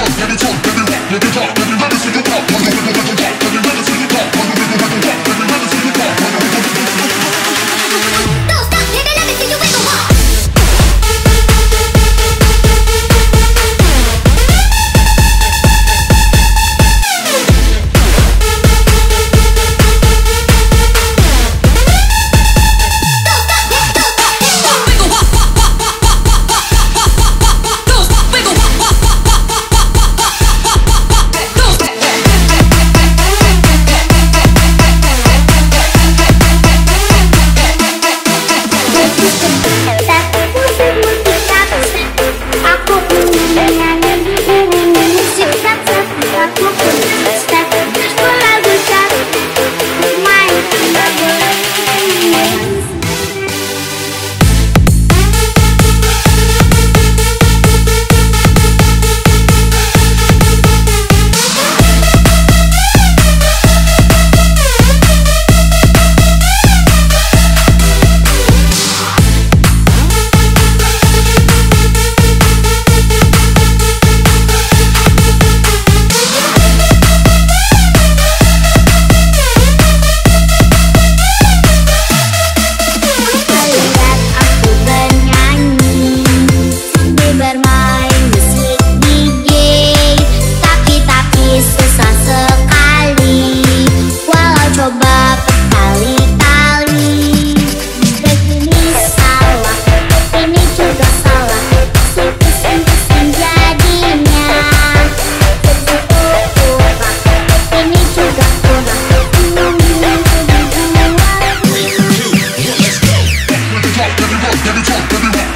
talk, let me talk, let me talk. let me talk, let me let me see you talk, let me let me let me talk, let me let me see you talk.